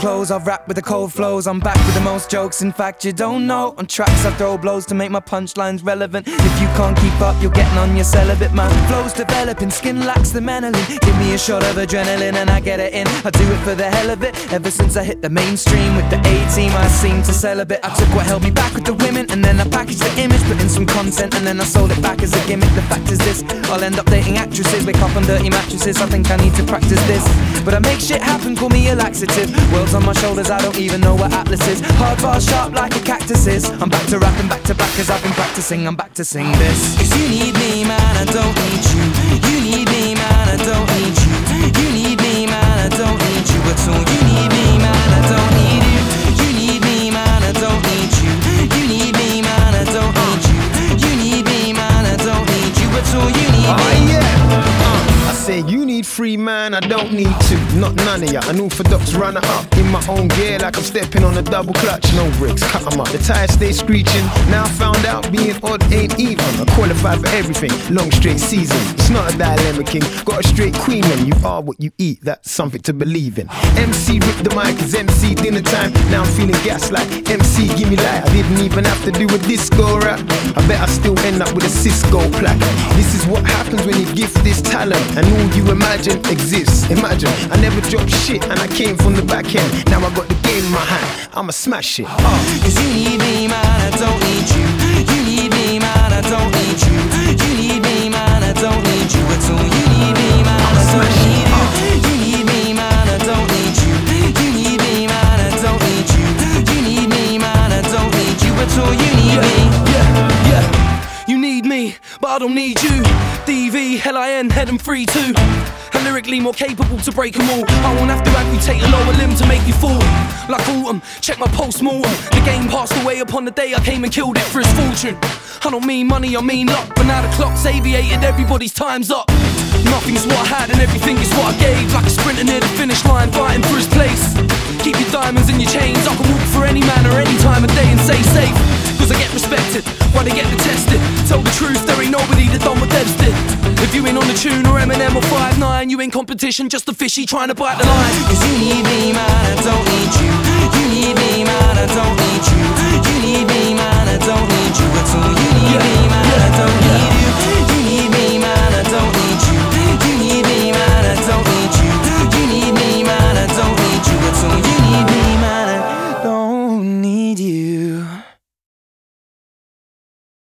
blows. I've rapped with the cold flows. I'm back with the most jokes. In fact, you don't know. On tracks, I throw blows to make my punchlines relevant. If you can't keep up, you're getting on your celibate, man. Flows developing, skin lacks the melanin. Give me a shot of adrenaline and I get it in. I do it for the hell of it. Ever since I hit the mainstream with the A team, I seem to celebrate. I took what held me back with the women, and then I packaged the image, put in some content, and then I sold it back as a gimmick. The fact is this, I'll end up dating actresses, wake up on dirty mattresses. I think I need to practice this, but I make shit happen. Call me a laxative. World's on my shoulders, I don't even know what Atlas is. Hard bar sharp like a cactus is. I'm back to rapping, back to back, cause I've been practicing. I'm back to sing this. Cause you need me, man, I don't need you. You free man, I don't need to. Not none of ya. An orthodox runner up in my own gear like I'm stepping on a double clutch. No bricks, cut 'em up. The tires stay screeching. Now I found out being odd ain't even. I qualify for everything. Long straight season. It's not a dilemma king. Got a straight queen and you are what you eat. That's something to believe in. MC rip the mic, it's MC dinner time. Now I'm feeling gas like MC give me light. I didn't even have to do a disco rap. I bet I still end up with a Cisco plaque. This is what happens when you gift this talent and all you imagine exists. Imagine I never dropped shit and I came from the back end. Now I got the game in my hand. I'ma smash it. Uh. Cause you need me, man, I don't need you. You need me, man, I don't need you. You need me, man, I don't need you at all. You need me, man, I don't need you. You need me, man, I don't need you. You need me, man, I don't need you. You need me, man, I don't need you at all. You need me. Yeah, yeah. You need me, but I don't need you. DV, L-I-N, head and free too. And lyrically more capable to break 'em all. I won't have to amputate a lower limb to make you fall. Like autumn, check my post-mortem. The game passed away upon the day I came and killed it for his fortune. I don't mean money, I mean luck. But now the clock's aviated, everybody's time's up. Nothing's what I had and everything is what I gave. Like a sprinter near the finish line, fighting for his place. Keep your diamonds in your chains. I can walk for any man or any time of day and stay safe. Cause I get respected, why they get detested. Tell the truth, there ain't nobody that done what reviewing on the tune or Eminem or 5 9 You in competition, just a fishy trying to bite the line. Cause you need me, man, I don't need you. You need me, man, I don't need you. You need me.